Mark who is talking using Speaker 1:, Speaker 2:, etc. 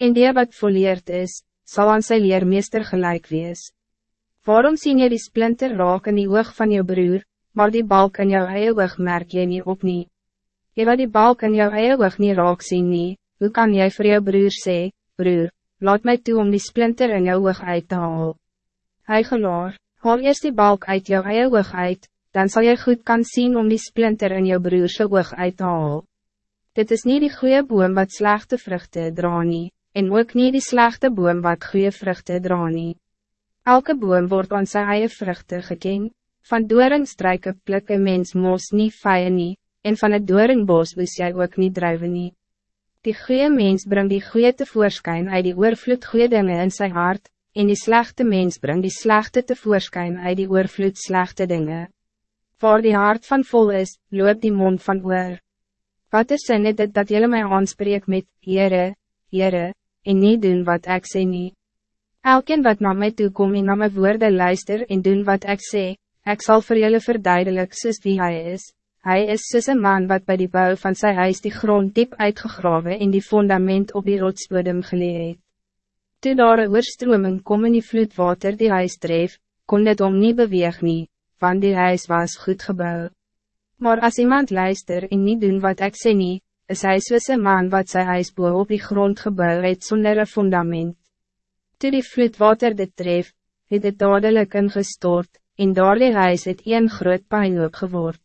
Speaker 1: En die wat volleerd is, zal aan sy leermeester gelijk wees. Waarom sien jy die splinter raak in die oog van jou broer, maar die balk in jou eie oog merk jy nie op nie? Jy wat die balk in jou eie oog nie raak sien nie, hoe kan jy voor jou broer sê, broer, laat mij toe om die splinter in jou oog uit te haal? Hy gelaar, haal eerst die balk uit jou eie oog uit, dan zal jy goed kan zien om die splinter in jou broerse oog uit te haal. Dit is niet die goede boom wat slechte vruchten dra nie, en ook niet die slechte boom wat goede vruchten dra nie. Elke boom wordt aan sy eie vruchten geken, van doornstruike pluk een mens mos nie vye nie, en van het doornbos wist jy ook niet drijven nie. Die goede mens brengt die goede tevoorschijn uit die oorvloed goede dingen in zijn hart, en die slechte mens brengt die slechte tevoorschijn uit die oorvloed slechte dingen. Waar die hart van vol is, loopt die mond van oor. Wat is sin het dit dat jullie mij aanspreek met, Heere, Heere, en niet doen wat ik sê nie? Elkeen wat naar mij toe kom en na my woorde luister en doen wat ik sê, ik zal voor jullie verduidelijk soos wie hij is. Hij is soos een man wat bij die bouw van zijn huis die grond diep uitgegraven en die fundament op die rotsbodem geleid. Toe daar een oorstroming kom in die vloedwater die huis dreef, kon dit om niet beweeg nie, want die huis was goed gebouwd. Maar als iemand luister en niet doen wat ik sê nie, is hy soos een man wat sy huis boe op die grond gebouw het sonder een fundament. Toe die vloedwater dit tref, het het dadelijk ingestort, en daar die huis het een groot pijnloop geword.